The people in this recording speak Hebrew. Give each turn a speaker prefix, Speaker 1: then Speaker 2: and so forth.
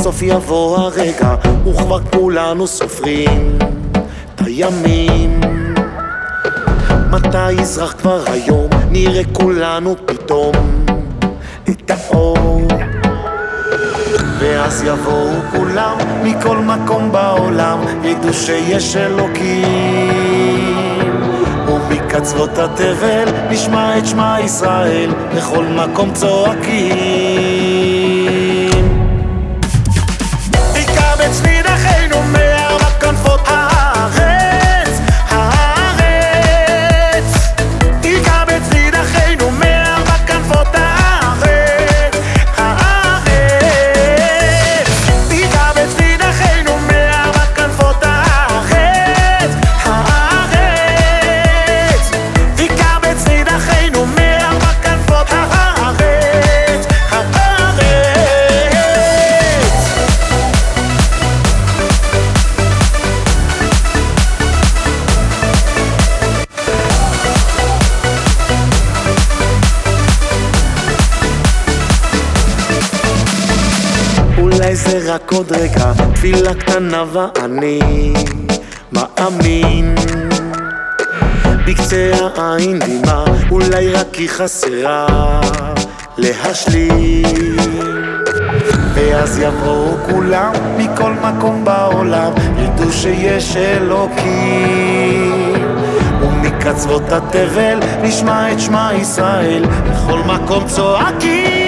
Speaker 1: בסוף יבוא הרגע, וכבר כולנו סופרים את הימים. מתי יזרח כבר היום, נראה כולנו פתאום את האור. ואז יבואו כולם מכל מקום בעולם, ידעו שיש אלוקים. ומקצוות התבל נשמע את שמע ישראל, לכל מקום צועקים. אולי זה רק עוד רגע, תפילה קטנה ואני מאמין. בקצה העין דמעה, אולי רק היא חסרה להשלים. ואז יבואו כולם מכל מקום בעולם, ידעו שיש אלוקים. ומקצוות התבל נשמע את שמע ישראל, בכל מקום צועקים.